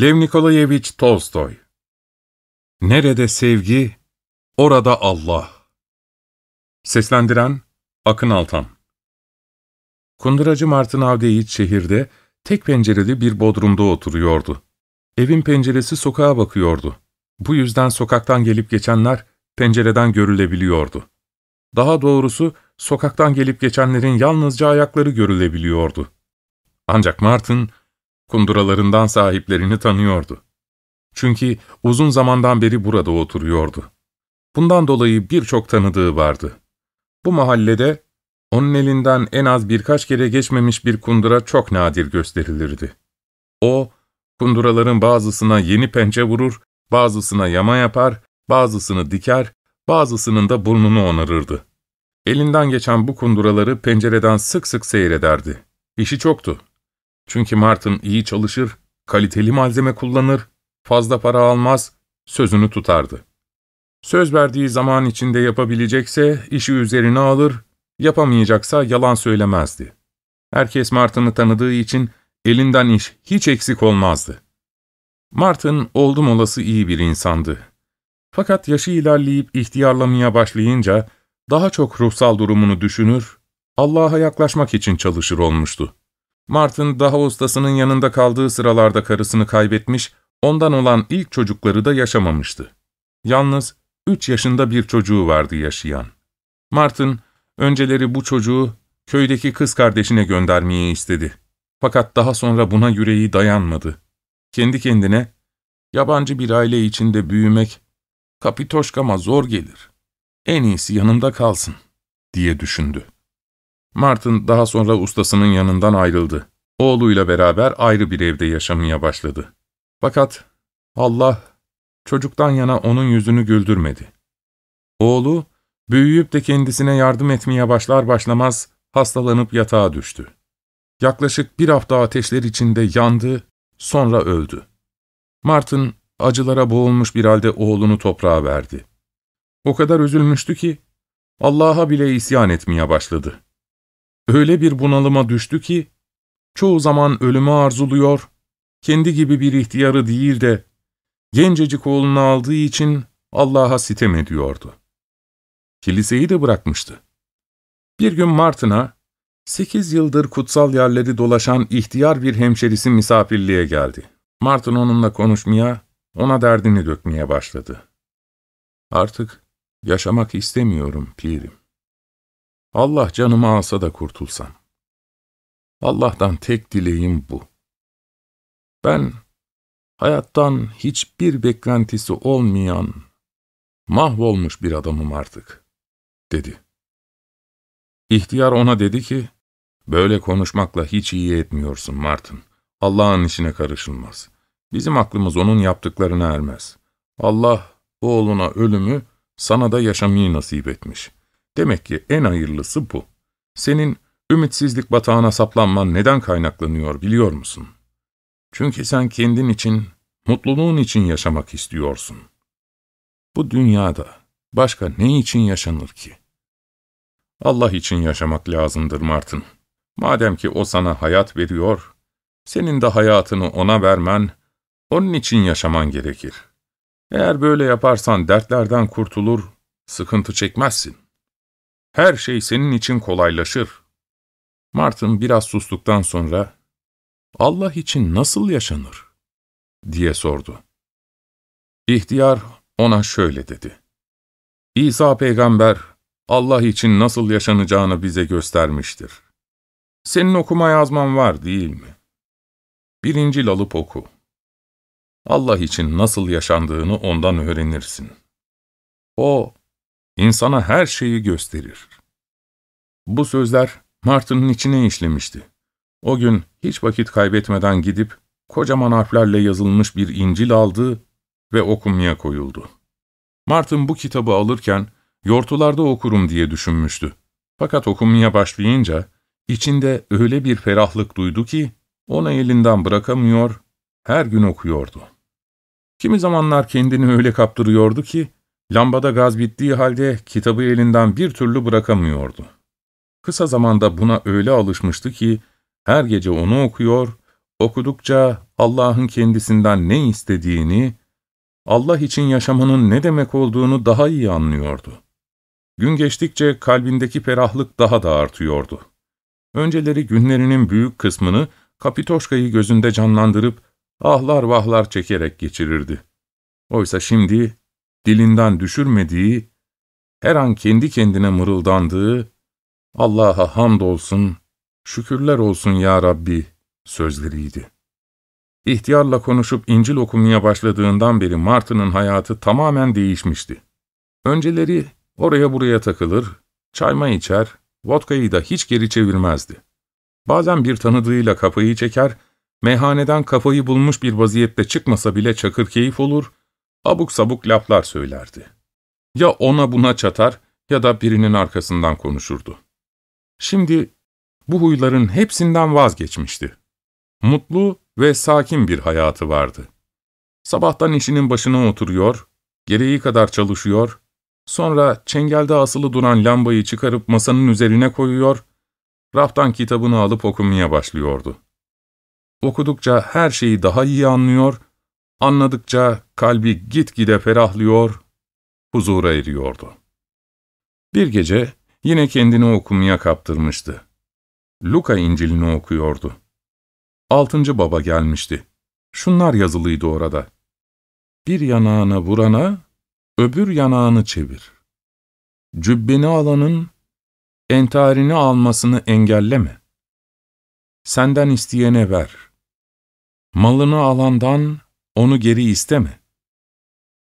Lev Nikolayevich Tolstoy Nerede sevgi, orada Allah. Seslendiren Akın Altan Kunduracı Martın Avdeyiç şehirde tek pencereli bir bodrumda oturuyordu. Evin penceresi sokağa bakıyordu. Bu yüzden sokaktan gelip geçenler pencereden görülebiliyordu. Daha doğrusu sokaktan gelip geçenlerin yalnızca ayakları görülebiliyordu. Ancak Martin, kunduralarından sahiplerini tanıyordu. Çünkü uzun zamandan beri burada oturuyordu. Bundan dolayı birçok tanıdığı vardı. Bu mahallede onun elinden en az birkaç kere geçmemiş bir kundura çok nadir gösterilirdi. O, kunduraların bazısına yeni pençe vurur, bazısına yama yapar, bazısını diker, bazısının da burnunu onarırdı. Elinden geçen bu kunduraları pencereden sık sık seyrederdi. İşi çoktu. Çünkü Martin iyi çalışır, kaliteli malzeme kullanır, fazla para almaz, sözünü tutardı. Söz verdiği zaman içinde yapabilecekse işi üzerine alır, yapamayacaksa yalan söylemezdi. Herkes Martin'ı tanıdığı için elinden iş hiç eksik olmazdı. Martin oldum olası iyi bir insandı. Fakat yaşı ilerleyip ihtiyarlamaya başlayınca daha çok ruhsal durumunu düşünür, Allah'a yaklaşmak için çalışır olmuştu. Martin daha ustasının yanında kaldığı sıralarda karısını kaybetmiş, ondan olan ilk çocukları da yaşamamıştı. Yalnız üç yaşında bir çocuğu vardı yaşayan. Martin, önceleri bu çocuğu köydeki kız kardeşine göndermeyi istedi. Fakat daha sonra buna yüreği dayanmadı. Kendi kendine, yabancı bir aile içinde büyümek, kapitoşkama zor gelir. En iyisi yanında kalsın, diye düşündü. Martin daha sonra ustasının yanından ayrıldı. Oğluyla beraber ayrı bir evde yaşamaya başladı. Fakat Allah çocuktan yana onun yüzünü güldürmedi. Oğlu, büyüyüp de kendisine yardım etmeye başlar başlamaz hastalanıp yatağa düştü. Yaklaşık bir hafta ateşler içinde yandı, sonra öldü. Martin acılara boğulmuş bir halde oğlunu toprağa verdi. O kadar üzülmüştü ki Allah'a bile isyan etmeye başladı. Öyle bir bunalıma düştü ki, çoğu zaman ölümü arzuluyor, kendi gibi bir ihtiyarı değil de, gencecik oğlunu aldığı için Allah'a sitem ediyordu. Kiliseyi de bırakmıştı. Bir gün Martin'a, sekiz yıldır kutsal yerleri dolaşan ihtiyar bir hemşerisi misafirliğe geldi. Martin onunla konuşmaya, ona derdini dökmeye başladı. Artık yaşamak istemiyorum pirim. Allah canımı alsa da kurtulsam. Allah'tan tek dileğim bu. Ben hayattan hiçbir beklentisi olmayan, mahvolmuş bir adamım artık, dedi. İhtiyar ona dedi ki, böyle konuşmakla hiç iyi etmiyorsun Martin. Allah'ın işine karışılmaz. Bizim aklımız onun yaptıklarına ermez. Allah oğluna ölümü, sana da yaşamayı nasip etmiş. Demek ki en hayırlısı bu. Senin ümitsizlik batağına saplanman neden kaynaklanıyor biliyor musun? Çünkü sen kendin için, mutluluğun için yaşamak istiyorsun. Bu dünyada başka ne için yaşanır ki? Allah için yaşamak lazımdır Martin. Madem ki O sana hayat veriyor, senin de hayatını O'na vermen, onun için yaşaman gerekir. Eğer böyle yaparsan dertlerden kurtulur, sıkıntı çekmezsin. Her şey senin için kolaylaşır. Martin biraz sustuktan sonra, Allah için nasıl yaşanır? diye sordu. İhtiyar ona şöyle dedi. İsa peygamber, Allah için nasıl yaşanacağını bize göstermiştir. Senin okuma yazman var değil mi? Birinci alıp oku. Allah için nasıl yaşandığını ondan öğrenirsin. O, insana her şeyi gösterir. Bu sözler Martin'in içine işlemişti. O gün hiç vakit kaybetmeden gidip kocaman harflerle yazılmış bir İncil aldı ve okumaya koyuldu. Martin bu kitabı alırken yortularda okurum diye düşünmüştü. Fakat okumaya başlayınca içinde öyle bir ferahlık duydu ki onu elinden bırakamıyor, her gün okuyordu. Kimi zamanlar kendini öyle kaptırıyordu ki, lambada gaz bittiği halde kitabı elinden bir türlü bırakamıyordu. Kısa zamanda buna öyle alışmıştı ki, her gece onu okuyor, Okudukça Allah'ın kendisinden ne istediğini, Allah için yaşamanın ne demek olduğunu daha iyi anlıyordu. Gün geçtikçe kalbindeki ferahlık daha da artıyordu. Önceleri günlerinin büyük kısmını Kapitoşka'yı gözünde canlandırıp ahlar vahlar çekerek geçirirdi. Oysa şimdi dilinden düşürmediği, her an kendi kendine mırıldandığı, Allah'a hamdolsun, şükürler olsun ya Rabbi sözleriydi. İhtiyarla konuşup İncil okumaya başladığından beri Martin'ın hayatı tamamen değişmişti. Önceleri oraya buraya takılır, çayma içer, vodkayı da hiç geri çevirmezdi. Bazen bir tanıdığıyla kafayı çeker, meyhaneden kafayı bulmuş bir vaziyette çıkmasa bile çakır keyif olur, abuk sabuk laflar söylerdi. Ya ona buna çatar ya da birinin arkasından konuşurdu. Şimdi bu huyların hepsinden vazgeçmişti. Mutlu ve sakin bir hayatı vardı. Sabahtan işinin başına oturuyor, gereği kadar çalışıyor, sonra çengelde asılı duran lambayı çıkarıp masanın üzerine koyuyor, raftan kitabını alıp okumaya başlıyordu. Okudukça her şeyi daha iyi anlıyor, anladıkça kalbi gitgide ferahlıyor, huzura eriyordu. Bir gece yine kendini okumaya kaptırmıştı. Luka İncil'ini okuyordu. Altıncı baba gelmişti. Şunlar yazılıydı orada. Bir yanağına vurana, öbür yanağını çevir. Cübbeni alanın, entarini almasını engelleme. Senden isteyene ver. Malını alandan onu geri isteme.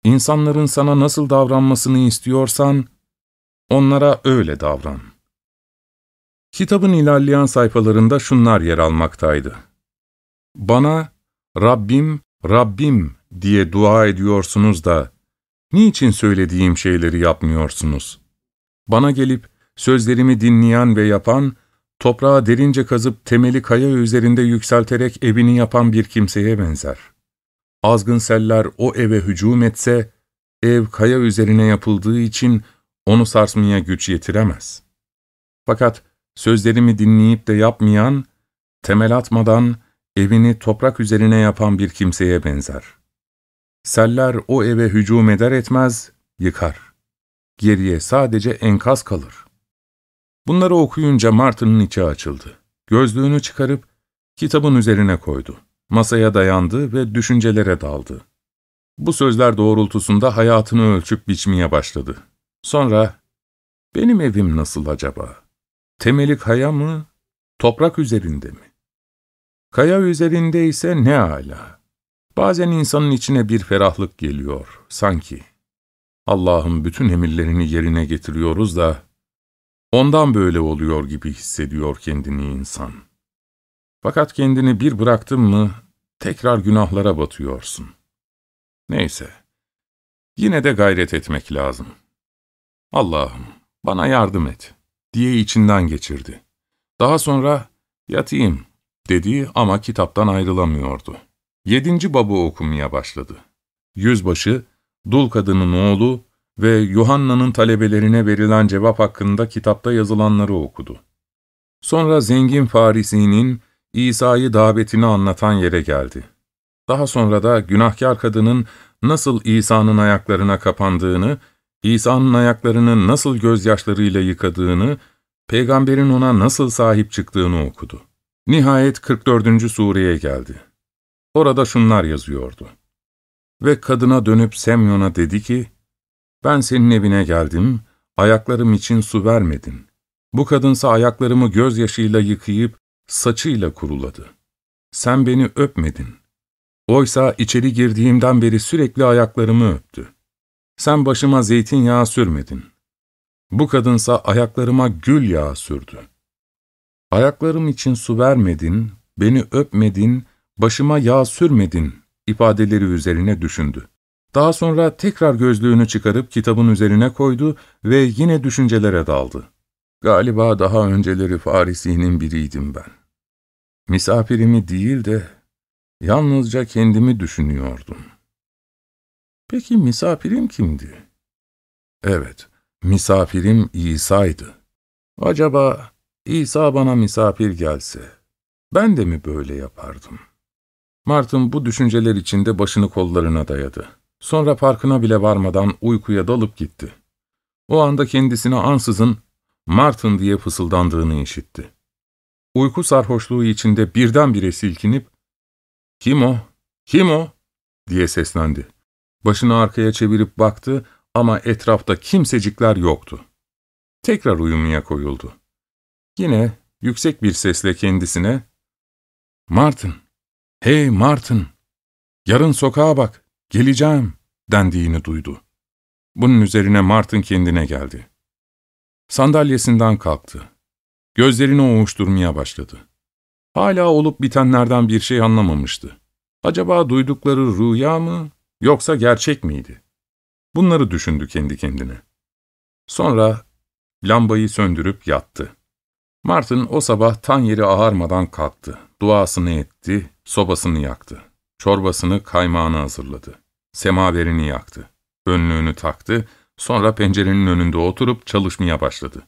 İnsanların sana nasıl davranmasını istiyorsan, onlara öyle davran. Kitabın ilerleyen sayfalarında şunlar yer almaktaydı. Bana, Rabbim, Rabbim diye dua ediyorsunuz da, niçin söylediğim şeyleri yapmıyorsunuz? Bana gelip, sözlerimi dinleyen ve yapan, toprağa derince kazıp temeli kaya üzerinde yükselterek evini yapan bir kimseye benzer. Azgın seller o eve hücum etse, ev kaya üzerine yapıldığı için onu sarsmaya güç yetiremez. Fakat sözlerimi dinleyip de yapmayan, temel atmadan evini toprak üzerine yapan bir kimseye benzer. Seller o eve hücum eder etmez, yıkar. Geriye sadece enkaz kalır. Bunları okuyunca Martin'ın içi açıldı. Gözlüğünü çıkarıp kitabın üzerine koydu. Masaya dayandı ve düşüncelere daldı. Bu sözler doğrultusunda hayatını ölçüp biçmeye başladı. Sonra, benim evim nasıl acaba? Temeli kaya mı, toprak üzerinde mi? Kaya üzerinde ise ne âlâ. Bazen insanın içine bir ferahlık geliyor, sanki. Allah'ın bütün emirlerini yerine getiriyoruz da, ondan böyle oluyor gibi hissediyor kendini insan. Fakat kendini bir bıraktın mı, tekrar günahlara batıyorsun. Neyse, yine de gayret etmek lazım. Allah'ım, bana yardım et, diye içinden geçirdi. Daha sonra, yatayım, dedi ama kitaptan ayrılamıyordu. Yedinci babı okumaya başladı. Yüzbaşı, dul kadının oğlu ve Yuhanna'nın talebelerine verilen cevap hakkında kitapta yazılanları okudu. Sonra zengin Farisi'nin İsa'yı davetini anlatan yere geldi. Daha sonra da günahkar kadının nasıl İsa'nın ayaklarına kapandığını, İsa'nın ayaklarını nasıl gözyaşlarıyla yıkadığını, peygamberin ona nasıl sahip çıktığını okudu. Nihayet 44. sureye geldi. Orada şunlar yazıyordu. Ve kadına dönüp Semyon'a dedi ki, Ben senin evine geldim, ayaklarım için su vermedin. Bu kadınsa ayaklarımı gözyaşıyla yıkayıp saçıyla kuruladı. Sen beni öpmedin. Oysa içeri girdiğimden beri sürekli ayaklarımı öptü. Sen başıma zeytinyağı sürmedin. Bu kadınsa ayaklarıma gül yağı sürdü. Ayaklarım için su vermedin, beni öpmedin, başıma yağ sürmedin ifadeleri üzerine düşündü. Daha sonra tekrar gözlüğünü çıkarıp kitabın üzerine koydu ve yine düşüncelere daldı. Galiba daha önceleri Farisi'nin biriydim ben. Misafirimi değil de yalnızca kendimi düşünüyordum. Peki misafirim kimdi? Evet, misafirim İsa'ydı. Acaba İsa bana misafir gelse, ben de mi böyle yapardım? Martin bu düşünceler içinde başını kollarına dayadı. Sonra farkına bile varmadan uykuya dalıp gitti. O anda kendisine ansızın Martin diye fısıldandığını işitti. Uyku sarhoşluğu içinde birdenbire silkinip ''Kim o? Kim o?'' diye seslendi. Başını arkaya çevirip baktı ama etrafta kimsecikler yoktu. Tekrar uyumaya koyuldu. Yine yüksek bir sesle kendisine ''Martin, hey Martin, yarın sokağa bak, geleceğim.'' dendiğini duydu. Bunun üzerine Martin kendine geldi. Sandalyesinden kalktı. Gözlerini oğuşturmaya başladı. Hala olup bitenlerden bir şey anlamamıştı. Acaba duydukları rüya mı, yoksa gerçek miydi? Bunları düşündü kendi kendine. Sonra lambayı söndürüp yattı. Martin o sabah tan yeri ağarmadan kalktı. Duasını etti, sobasını yaktı. Çorbasını, kaymağını hazırladı. Semaverini yaktı. Önlüğünü taktı, sonra pencerenin önünde oturup çalışmaya başladı.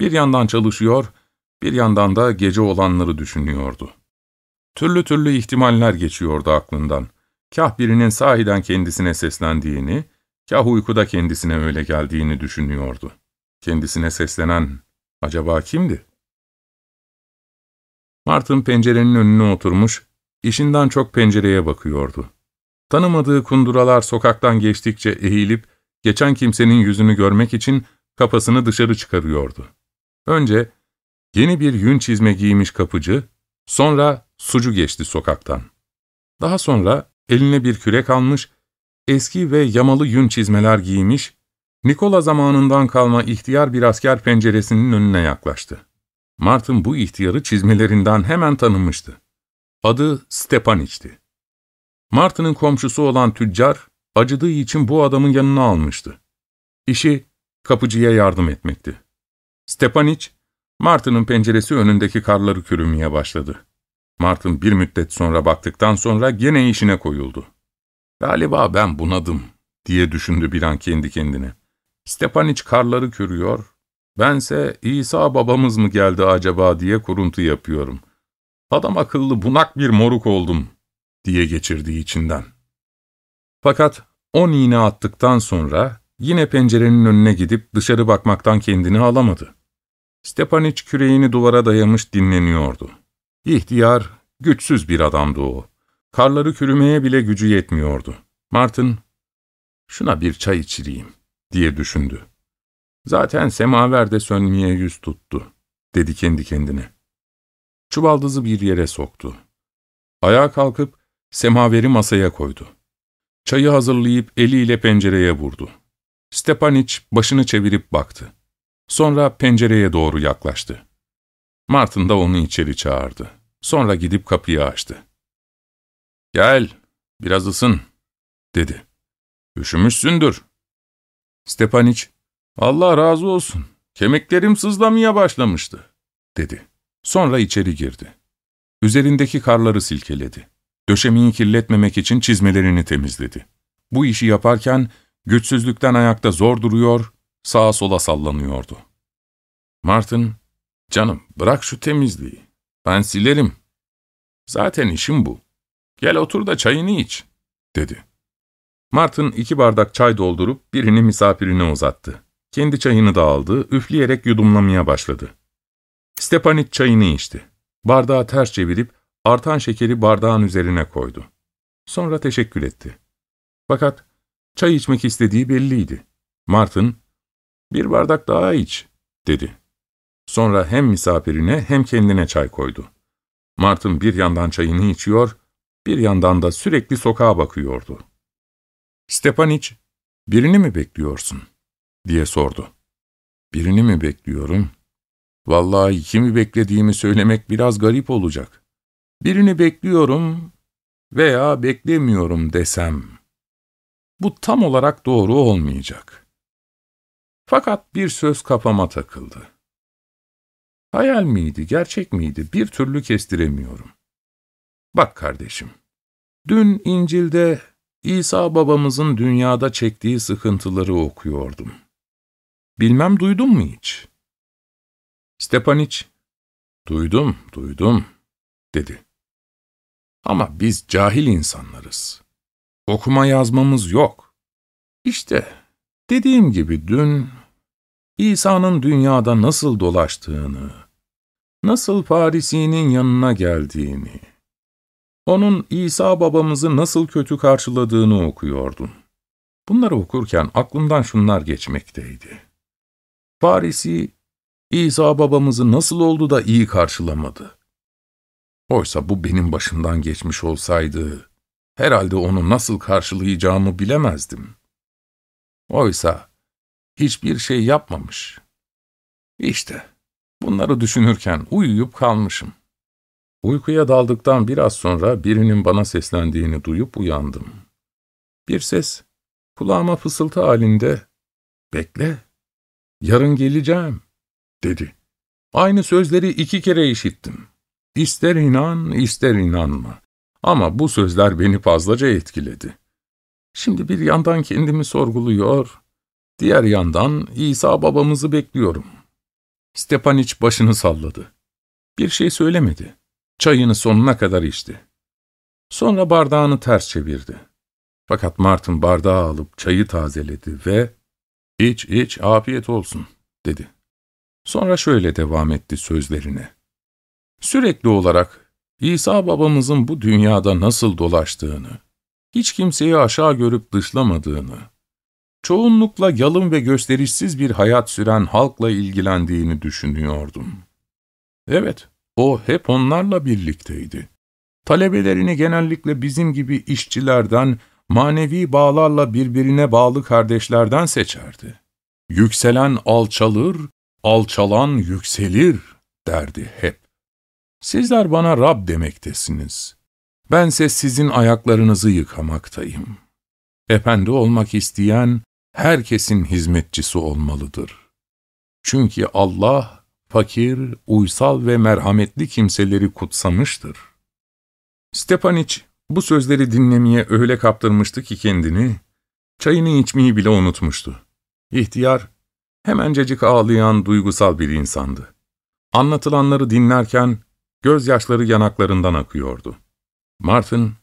Bir yandan çalışıyor, bir yandan da gece olanları düşünüyordu. Türlü türlü ihtimaller geçiyordu aklından. Kah birinin sahiden kendisine seslendiğini, kah uykuda kendisine öyle geldiğini düşünüyordu. Kendisine seslenen acaba kimdi? Martin pencerenin önüne oturmuş, işinden çok pencereye bakıyordu. Tanımadığı kunduralar sokaktan geçtikçe eğilip, geçen kimsenin yüzünü görmek için kafasını dışarı çıkarıyordu. Önce yeni bir yün çizme giymiş kapıcı, sonra sucu geçti sokaktan. Daha sonra eline bir kürek almış, eski ve yamalı yün çizmeler giymiş, Nikola zamanından kalma ihtiyar bir asker penceresinin önüne yaklaştı. Martin bu ihtiyarı çizmelerinden hemen tanımıştı. Adı Stepaniç'ti. Martin'in komşusu olan tüccar, acıdığı için bu adamın yanına almıştı. İşi kapıcıya yardım etmekti. Stepaniç, Martin'in penceresi önündeki karları kürümeye başladı. Martin bir müddet sonra baktıktan sonra gene işine koyuldu. Galiba ben bunadım diye düşündü bir an kendi kendine. Stepaniç karları kürüyor, bense İsa babamız mı geldi acaba diye kuruntu yapıyorum. Adam akıllı bunak bir moruk oldum diye geçirdiği içinden. Fakat on iğne attıktan sonra yine pencerenin önüne gidip dışarı bakmaktan kendini alamadı. Stepaniç küreğini duvara dayamış dinleniyordu. İhtiyar, güçsüz bir adamdı o. Karları kürümeye bile gücü yetmiyordu. Martin, şuna bir çay içireyim diye düşündü. Zaten semaver de sönmeye yüz tuttu, dedi kendi kendine. Çuvaldızı bir yere soktu. Ayağa kalkıp semaveri masaya koydu. Çayı hazırlayıp eliyle pencereye vurdu. Stepaniç başını çevirip baktı. Sonra pencereye doğru yaklaştı. Martin da onu içeri çağırdı. Sonra gidip kapıyı açtı. ''Gel, biraz ısın.'' dedi. ''Üşümüşsündür.'' Stepaniç, ''Allah razı olsun, kemiklerim sızlamaya başlamıştı.'' dedi. Sonra içeri girdi. Üzerindeki karları silkeledi. Döşemeyi kirletmemek için çizmelerini temizledi. Bu işi yaparken güçsüzlükten ayakta zor duruyor, sağa sola sallanıyordu. Martin, ''Canım bırak şu temizliği, ben silerim. Zaten işim bu. Gel otur da çayını iç.'' dedi. Martin iki bardak çay doldurup birini misafirine uzattı. Kendi çayını da aldı, üfleyerek yudumlamaya başladı. Stepanit çayını içti. Bardağı ters çevirip artan şekeri bardağın üzerine koydu. Sonra teşekkür etti. Fakat çay içmek istediği belliydi. Martin, ''Bir bardak daha iç.'' dedi. Sonra hem misafirine hem kendine çay koydu. Martin bir yandan çayını içiyor, bir yandan da sürekli sokağa bakıyordu. Stepaniç, birini mi bekliyorsun? diye sordu. Birini mi bekliyorum? Vallahi kimi beklediğimi söylemek biraz garip olacak. Birini bekliyorum veya beklemiyorum desem. Bu tam olarak doğru olmayacak. Fakat bir söz kafama takıldı. Hayal miydi, gerçek miydi bir türlü kestiremiyorum. Bak kardeşim, dün İncil'de İsa babamızın dünyada çektiği sıkıntıları okuyordum. Bilmem duydun mu hiç? Stepaniç, duydum, duydum, dedi. Ama biz cahil insanlarız. Okuma yazmamız yok. İşte dediğim gibi dün İsa'nın dünyada nasıl dolaştığını, nasıl Farisi'nin yanına geldiğini, onun İsa babamızı nasıl kötü karşıladığını okuyordum. Bunları okurken aklımdan şunlar geçmekteydi. Farisi, İsa babamızı nasıl oldu da iyi karşılamadı? Oysa bu benim başımdan geçmiş olsaydı, herhalde onu nasıl karşılayacağımı bilemezdim. Oysa hiçbir şey yapmamış. İşte bunları düşünürken uyuyup kalmışım. Uykuya daldıktan biraz sonra birinin bana seslendiğini duyup uyandım. Bir ses kulağıma fısıltı halinde ''Bekle, yarın geleceğim.'' dedi. Aynı sözleri iki kere işittim. İster inan, ister inanma. Ama bu sözler beni fazlaca etkiledi. Şimdi bir yandan kendimi sorguluyor, diğer yandan İsa babamızı bekliyorum. Stepaniç başını salladı. Bir şey söylemedi. Çayını sonuna kadar içti. Sonra bardağını ters çevirdi. Fakat Martin bardağı alıp çayı tazeledi ve ''İç iç afiyet olsun'' dedi. Sonra şöyle devam etti sözlerine. Sürekli olarak İsa babamızın bu dünyada nasıl dolaştığını, hiç kimseyi aşağı görüp dışlamadığını, çoğunlukla yalın ve gösterişsiz bir hayat süren halkla ilgilendiğini düşünüyordum. Evet, o hep onlarla birlikteydi. Talebelerini genellikle bizim gibi işçilerden, manevi bağlarla birbirine bağlı kardeşlerden seçerdi. Yükselen alçalır, alçalan yükselir derdi hep. Sizler bana Rab demektesiniz. Bense sizin ayaklarınızı yıkamaktayım. Efendi olmak isteyen herkesin hizmetçisi olmalıdır. Çünkü Allah fakir, uysal ve merhametli kimseleri kutsamıştır. Stepaniç bu sözleri dinlemeye öyle kaptırmıştı ki kendini, çayını içmeyi bile unutmuştu. İhtiyar, hemencecik ağlayan duygusal bir insandı. Anlatılanları dinlerken gözyaşları yanaklarından akıyordu. Martin,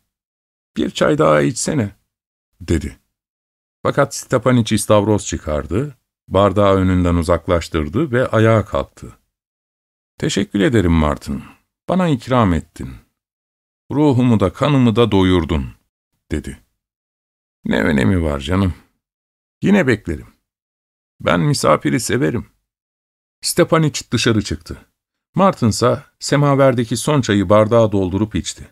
''Bir çay daha içsene.'' dedi. Fakat Stepaniç istavroz çıkardı, bardağı önünden uzaklaştırdı ve ayağa kalktı. ''Teşekkür ederim Martin, bana ikram ettin. Ruhumu da kanımı da doyurdun.'' dedi. ''Ne önemi var canım? Yine beklerim. Ben misafiri severim.'' Stepaniç dışarı çıktı. Martin ise semaverdeki son çayı bardağa doldurup içti.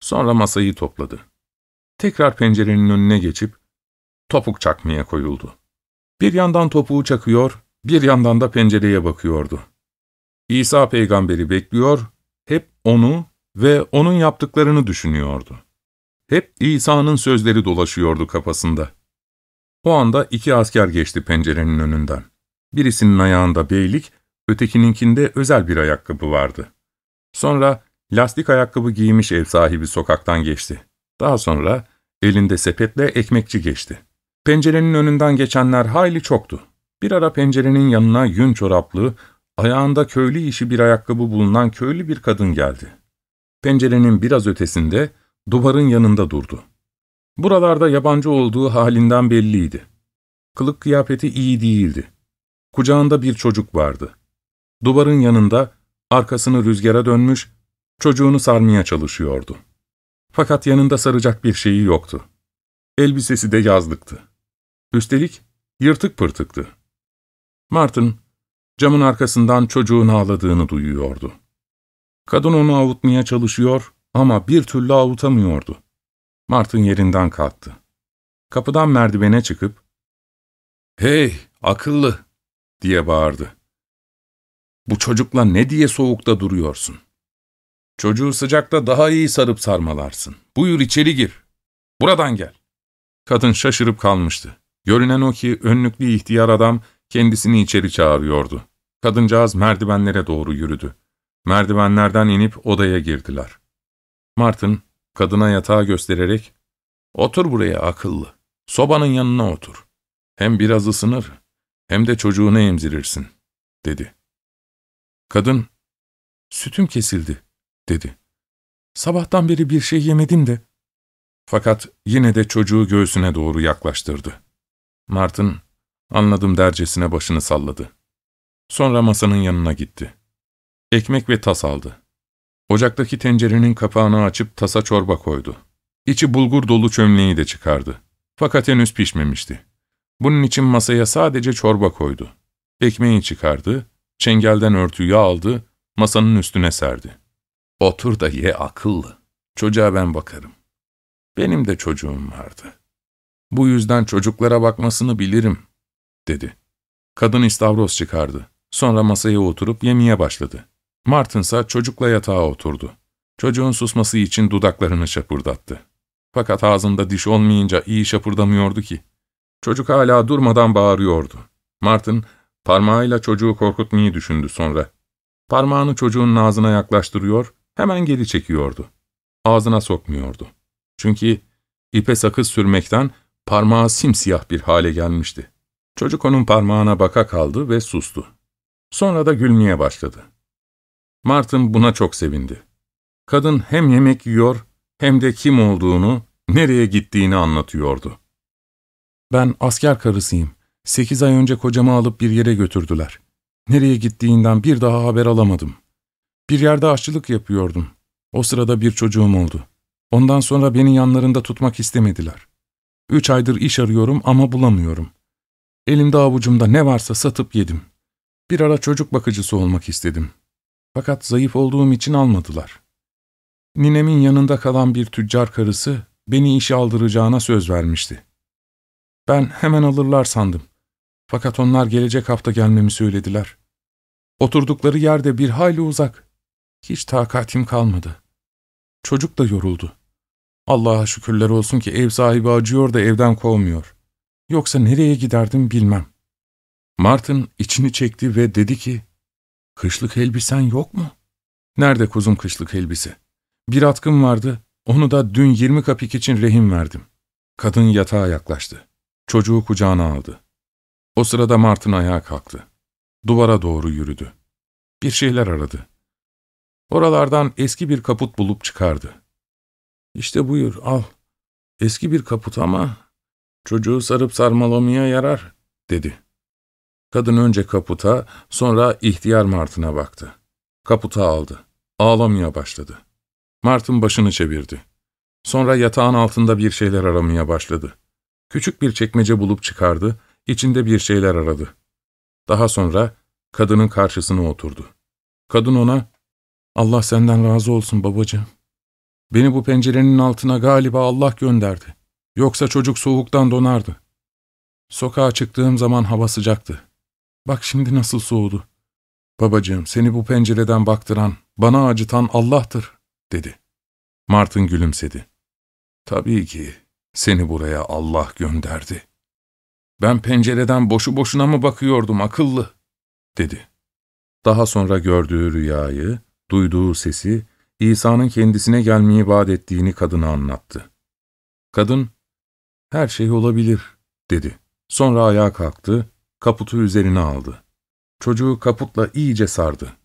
Sonra masayı topladı. Tekrar pencerenin önüne geçip topuk çakmaya koyuldu. Bir yandan topuğu çakıyor, bir yandan da pencereye bakıyordu. İsa peygamberi bekliyor, hep onu ve onun yaptıklarını düşünüyordu. Hep İsa'nın sözleri dolaşıyordu kafasında. O anda iki asker geçti pencerenin önünden. Birisinin ayağında beylik, ötekininkinde özel bir ayakkabı vardı. Sonra lastik ayakkabı giymiş ev sahibi sokaktan geçti. Daha sonra elinde sepetle ekmekçi geçti. Pencerenin önünden geçenler hayli çoktu. Bir ara pencerenin yanına yün çoraplı, ayağında köylü işi bir ayakkabı bulunan köylü bir kadın geldi. Pencerenin biraz ötesinde, duvarın yanında durdu. Buralarda yabancı olduğu halinden belliydi. Kılık kıyafeti iyi değildi. Kucağında bir çocuk vardı. Duvarın yanında, arkasını rüzgara dönmüş, çocuğunu sarmaya çalışıyordu. Fakat yanında saracak bir şeyi yoktu. Elbisesi de yazlıktı. Üstelik yırtık pırtıktı. Martin, camın arkasından çocuğun ağladığını duyuyordu. Kadın onu avutmaya çalışıyor ama bir türlü avutamıyordu. Martin yerinden kalktı. Kapıdan merdivene çıkıp, ''Hey, akıllı!'' diye bağırdı. ''Bu çocukla ne diye soğukta duruyorsun? Çocuğu sıcakta daha iyi sarıp sarmalarsın. Buyur içeri gir. Buradan gel.'' Kadın şaşırıp kalmıştı. Görünen o ki önlüklü ihtiyar adam kendisini içeri çağırıyordu. Kadıncağız merdivenlere doğru yürüdü. Merdivenlerden inip odaya girdiler. Martin, kadına yatağı göstererek, ''Otur buraya akıllı, sobanın yanına otur. Hem biraz ısınır, hem de çocuğunu emzirirsin.'' dedi. Kadın, ''Sütüm kesildi.'' dedi. Sabahtan beri bir şey yemedim de. Fakat yine de çocuğu göğsüne doğru yaklaştırdı. Martin, anladım dercesine başını salladı. Sonra masanın yanına gitti. Ekmek ve tas aldı. Ocaktaki tencerenin kapağını açıp tasa çorba koydu. İçi bulgur dolu çömleği de çıkardı. Fakat henüz pişmemişti. Bunun için masaya sadece çorba koydu. Ekmeği çıkardı, çengelden örtüyü aldı, masanın üstüne serdi. Otur da ye akıllı. Çocuğa ben bakarım. Benim de çocuğum vardı. Bu yüzden çocuklara bakmasını bilirim, dedi. Kadın istavroz çıkardı. Sonra masaya oturup yemeye başladı. Martin ise çocukla yatağa oturdu. Çocuğun susması için dudaklarını şapırdattı. Fakat ağzında diş olmayınca iyi şapırdamıyordu ki. Çocuk hala durmadan bağırıyordu. Martin parmağıyla çocuğu korkutmayı düşündü sonra. Parmağını çocuğun ağzına yaklaştırıyor, hemen geri çekiyordu. Ağzına sokmuyordu. Çünkü ipe sakız sürmekten parmağı simsiyah bir hale gelmişti. Çocuk onun parmağına baka kaldı ve sustu. Sonra da gülmeye başladı. Martin buna çok sevindi. Kadın hem yemek yiyor hem de kim olduğunu, nereye gittiğini anlatıyordu. Ben asker karısıyım. Sekiz ay önce kocamı alıp bir yere götürdüler. Nereye gittiğinden bir daha haber alamadım. Bir yerde aşçılık yapıyordum. O sırada bir çocuğum oldu. Ondan sonra beni yanlarında tutmak istemediler. Üç aydır iş arıyorum ama bulamıyorum. Elimde avucumda ne varsa satıp yedim. Bir ara çocuk bakıcısı olmak istedim. Fakat zayıf olduğum için almadılar. Ninemin yanında kalan bir tüccar karısı beni işe aldıracağına söz vermişti. Ben hemen alırlar sandım. Fakat onlar gelecek hafta gelmemi söylediler. Oturdukları yerde bir hayli uzak. Hiç takatim kalmadı. Çocuk da yoruldu. Allah'a şükürler olsun ki ev sahibi acıyor da evden kovmuyor. Yoksa nereye giderdim bilmem. Martin içini çekti ve dedi ki, ''Kışlık elbisen yok mu?'' ''Nerede kuzum kışlık elbise? Bir atkım vardı, onu da dün yirmi kapik için rehin verdim.'' Kadın yatağa yaklaştı. Çocuğu kucağına aldı. O sırada Martin ayağa kalktı. Duvara doğru yürüdü. Bir şeyler aradı. Oralardan eski bir kaput bulup çıkardı. ''İşte buyur, al. Eski bir kaput ama çocuğu sarıp sarmalamaya yarar.'' dedi. Kadın önce kaputa, sonra ihtiyar Martın'a baktı. Kaputa aldı. Ağlamaya başladı. Martın başını çevirdi. Sonra yatağın altında bir şeyler aramaya başladı. Küçük bir çekmece bulup çıkardı, içinde bir şeyler aradı. Daha sonra kadının karşısına oturdu. Kadın ona, ''Allah senden razı olsun babacığım. Beni bu pencerenin altına galiba Allah gönderdi. Yoksa çocuk soğuktan donardı. Sokağa çıktığım zaman hava sıcaktı. Bak şimdi nasıl soğudu. Babacığım seni bu pencereden baktıran, bana acıtan Allah'tır, dedi. Martin gülümsedi. Tabii ki seni buraya Allah gönderdi. Ben pencereden boşu boşuna mı bakıyordum akıllı, dedi. Daha sonra gördüğü rüyayı, duyduğu sesi, İsa'nın kendisine gelmeyi vaat ettiğini kadına anlattı. Kadın, her şey olabilir, dedi. Sonra ayağa kalktı, kaputu üzerine aldı. Çocuğu kaputla iyice sardı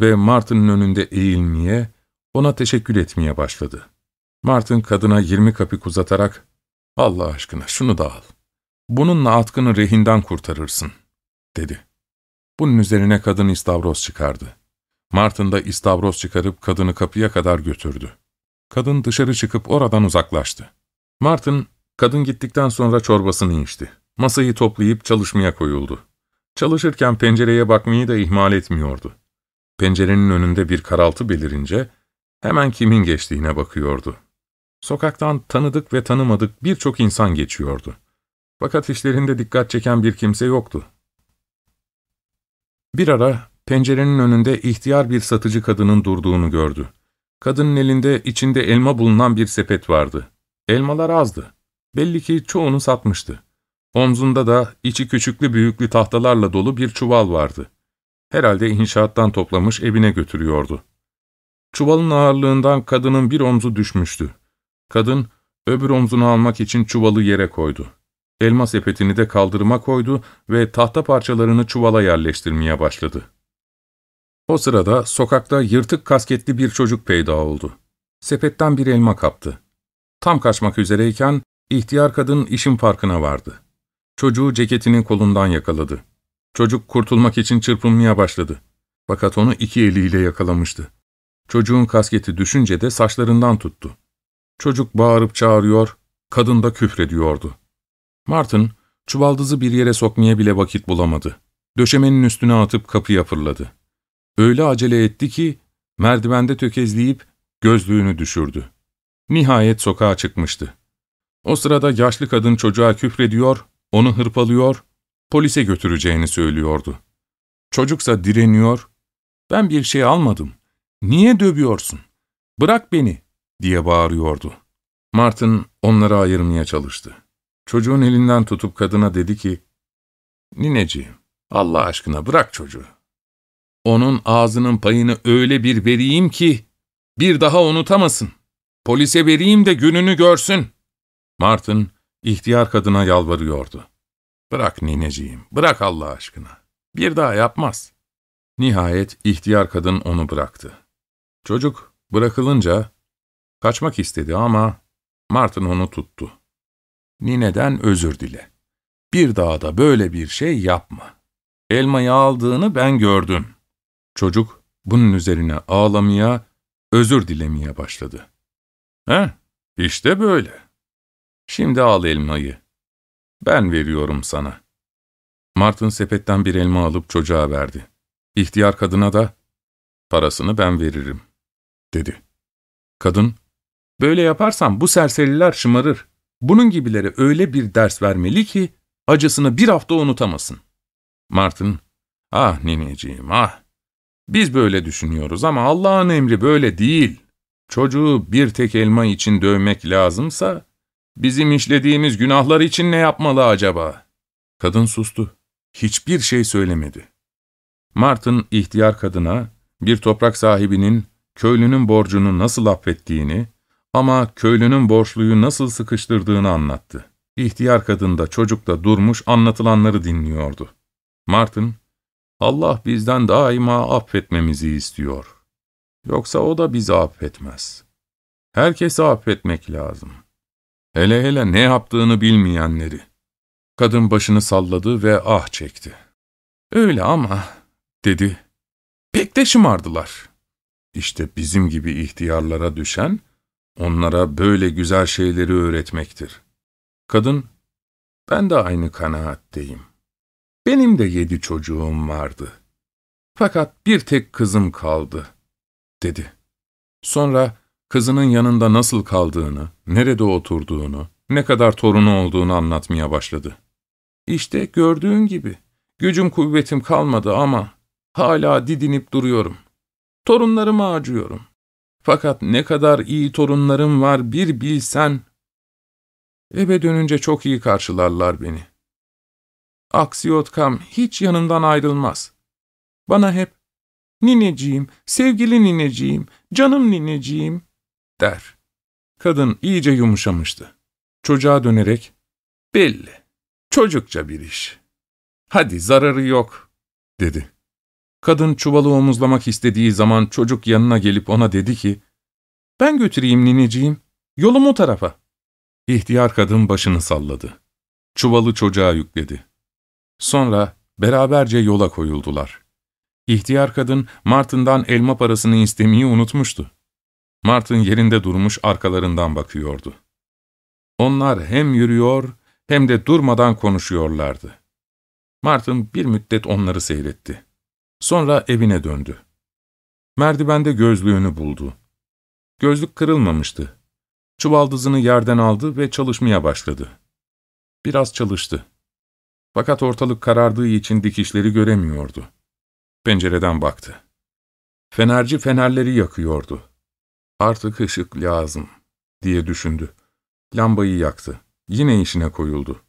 ve Martin'in önünde eğilmeye, ona teşekkür etmeye başladı. Martin kadına yirmi kapik uzatarak, ''Allah aşkına şunu da al. Bununla atkını rehinden kurtarırsın.'' dedi. Bunun üzerine kadın istavroz çıkardı. Martin da istavroz çıkarıp kadını kapıya kadar götürdü. Kadın dışarı çıkıp oradan uzaklaştı. Martin, kadın gittikten sonra çorbasını içti. Masayı toplayıp çalışmaya koyuldu. Çalışırken pencereye bakmayı da ihmal etmiyordu. Pencerenin önünde bir karaltı belirince hemen kimin geçtiğine bakıyordu. Sokaktan tanıdık ve tanımadık birçok insan geçiyordu. Fakat işlerinde dikkat çeken bir kimse yoktu. Bir ara pencerenin önünde ihtiyar bir satıcı kadının durduğunu gördü. Kadının elinde içinde elma bulunan bir sepet vardı. Elmalar azdı. Belli ki çoğunu satmıştı. Omzunda da içi küçüklü büyüklü tahtalarla dolu bir çuval vardı. Herhalde inşaattan toplamış evine götürüyordu. Çuvalın ağırlığından kadının bir omzu düşmüştü. Kadın, öbür omzunu almak için çuvalı yere koydu. Elma sepetini de kaldırıma koydu ve tahta parçalarını çuvala yerleştirmeye başladı. O sırada sokakta yırtık kasketli bir çocuk peyda oldu. Sepetten bir elma kaptı. Tam kaçmak üzereyken ihtiyar kadın işin farkına vardı. Çocuğu ceketinin kolundan yakaladı. Çocuk kurtulmak için çırpınmaya başladı. Fakat onu iki eliyle yakalamıştı. Çocuğun kasketi düşünce de saçlarından tuttu. Çocuk bağırıp çağırıyor, kadın da küfrediyordu. Martin, çuvaldızı bir yere sokmaya bile vakit bulamadı. Döşemenin üstüne atıp kapıya fırladı. Öyle acele etti ki, merdivende tökezleyip gözlüğünü düşürdü. Nihayet sokağa çıkmıştı. O sırada yaşlı kadın çocuğa küfrediyor, onu hırpalıyor, polise götüreceğini söylüyordu. Çocuksa direniyor, ''Ben bir şey almadım, niye dövüyorsun? Bırak beni!'' diye bağırıyordu. Martin onları ayırmaya çalıştı. Çocuğun elinden tutup kadına dedi ki, ''Nineciğim, Allah aşkına bırak çocuğu. Onun ağzının payını öyle bir vereyim ki, bir daha unutamasın. Polise vereyim de gününü görsün.'' Martin, ihtiyar kadına yalvarıyordu. ''Bırak nineciğim, bırak Allah aşkına. Bir daha yapmaz.'' Nihayet ihtiyar kadın onu bıraktı. Çocuk bırakılınca kaçmak istedi ama Martin onu tuttu. Nineden özür dile. Bir daha da böyle bir şey yapma. Elmayı aldığını ben gördüm. Çocuk bunun üzerine ağlamaya, özür dilemeye başladı. He, işte böyle. Şimdi al elmayı. Ben veriyorum sana. Martin sepetten bir elma alıp çocuğa verdi. İhtiyar kadına da, parasını ben veririm, dedi. Kadın, böyle yaparsam bu serseriler şımarır. Bunun gibilere öyle bir ders vermeli ki, acısını bir hafta unutamasın. Martin, ah nineciğim ah, biz böyle düşünüyoruz ama Allah'ın emri böyle değil. Çocuğu bir tek elma için dövmek lazımsa, bizim işlediğimiz günahlar için ne yapmalı acaba? Kadın sustu. Hiçbir şey söylemedi. Martin ihtiyar kadına bir toprak sahibinin köylünün borcunu nasıl affettiğini ama köylünün borçluyu nasıl sıkıştırdığını anlattı. İhtiyar kadın da çocuk da durmuş anlatılanları dinliyordu. Martin, Allah bizden daima affetmemizi istiyor. Yoksa o da bizi affetmez. Herkesi affetmek lazım. Hele hele ne yaptığını bilmeyenleri. Kadın başını salladı ve ah çekti. Öyle ama, dedi. Pek de şımardılar. İşte bizim gibi ihtiyarlara düşen, onlara böyle güzel şeyleri öğretmektir. Kadın, ben de aynı kanaatteyim. Benim de yedi çocuğum vardı. Fakat bir tek kızım kaldı, dedi. Sonra kızının yanında nasıl kaldığını, nerede oturduğunu, ne kadar torunu olduğunu anlatmaya başladı. İşte gördüğün gibi, gücüm kuvvetim kalmadı ama hala didinip duruyorum. Torunlarımı acıyorum. Fakat ne kadar iyi torunlarım var bir bilsen. Eve dönünce çok iyi karşılarlar beni. Aksiyotkam hiç yanından ayrılmaz. Bana hep, nineciğim, sevgili nineciğim, canım nineciğim, der. Kadın iyice yumuşamıştı. Çocuğa dönerek, belli, çocukça bir iş. Hadi zararı yok, dedi. Kadın çuvalı omuzlamak istediği zaman çocuk yanına gelip ona dedi ki, ''Ben götüreyim nineciğim, yolum o tarafa.'' İhtiyar kadın başını salladı. Çuvalı çocuğa yükledi. Sonra beraberce yola koyuldular. İhtiyar kadın Martin'dan elma parasını istemeyi unutmuştu. Martin yerinde durmuş arkalarından bakıyordu. Onlar hem yürüyor hem de durmadan konuşuyorlardı. Martin bir müddet onları seyretti. Sonra evine döndü. Merdivende gözlüğünü buldu. Gözlük kırılmamıştı. Çuvaldızını yerden aldı ve çalışmaya başladı. Biraz çalıştı. Fakat ortalık karardığı için dikişleri göremiyordu. Pencereden baktı. Fenerci fenerleri yakıyordu. Artık ışık lazım, diye düşündü. Lambayı yaktı. Yine işine koyuldu.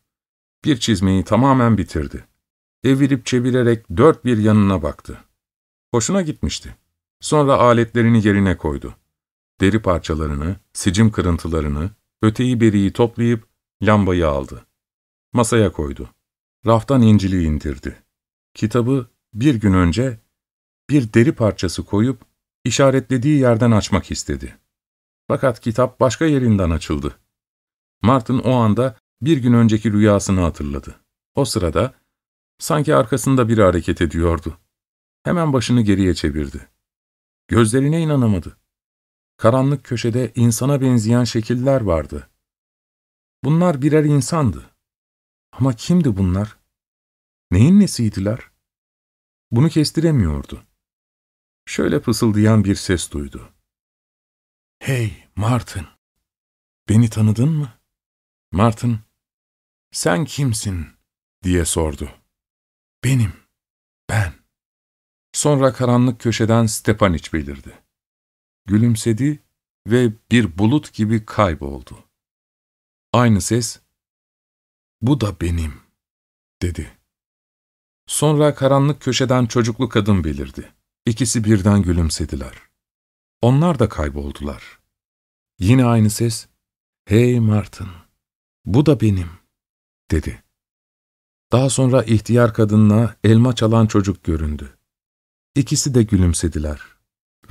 Bir çizmeyi tamamen bitirdi. Evirip çevirerek dört bir yanına baktı. Hoşuna gitmişti. Sonra aletlerini yerine koydu. Deri parçalarını, sicim kırıntılarını, öteyi beriyi toplayıp lambayı aldı. Masaya koydu. Raftan İncil'i indirdi. Kitabı bir gün önce bir deri parçası koyup işaretlediği yerden açmak istedi. Fakat kitap başka yerinden açıldı. Martin o anda bir gün önceki rüyasını hatırladı. O sırada sanki arkasında biri hareket ediyordu. Hemen başını geriye çevirdi. Gözlerine inanamadı. Karanlık köşede insana benzeyen şekiller vardı. Bunlar birer insandı. Ama kimdi bunlar? Neyin nesiydiler? Bunu kestiremiyordu. Şöyle fısıldayan bir ses duydu. ''Hey Martin, beni tanıdın mı?'' Martin, ''Sen kimsin?'' diye sordu. ''Benim, ben.'' Sonra karanlık köşeden Stepaniç belirdi. Gülümsedi ve bir bulut gibi kayboldu. Aynı ses, ''Bu da benim.'' dedi. Sonra karanlık köşeden çocuklu kadın belirdi. İkisi birden gülümsediler. Onlar da kayboldular. Yine aynı ses, ''Hey Martin, bu da benim.'' dedi. Daha sonra ihtiyar kadınla elma çalan çocuk göründü. İkisi de gülümsediler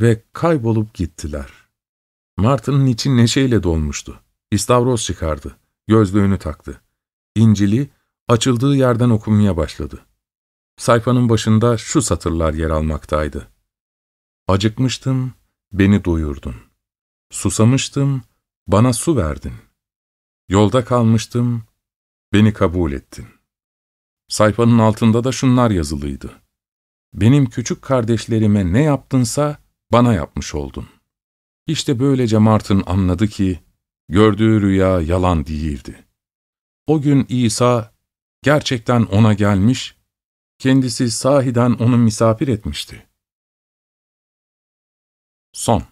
ve kaybolup gittiler. Martin'ın için neşeyle dolmuştu. İstavroz çıkardı, gözlüğünü taktı. İncil'i açıldığı yerden okumaya başladı. Sayfanın başında şu satırlar yer almaktaydı. Acıkmıştım, beni doyurdun. Susamıştım, bana su verdin. Yolda kalmıştım, beni kabul ettin. Sayfanın altında da şunlar yazılıydı. Benim küçük kardeşlerime ne yaptınsa bana yapmış oldun. İşte böylece Martin anladı ki, gördüğü rüya yalan değildi. O gün İsa gerçekten ona gelmiş Kendisi sahiden onu misafir etmişti. Son